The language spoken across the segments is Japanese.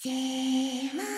J は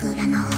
僕らの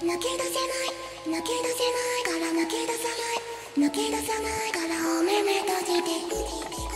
抜け出せない。抜け出せないから抜け出さない抜け出さないからお目目閉じて。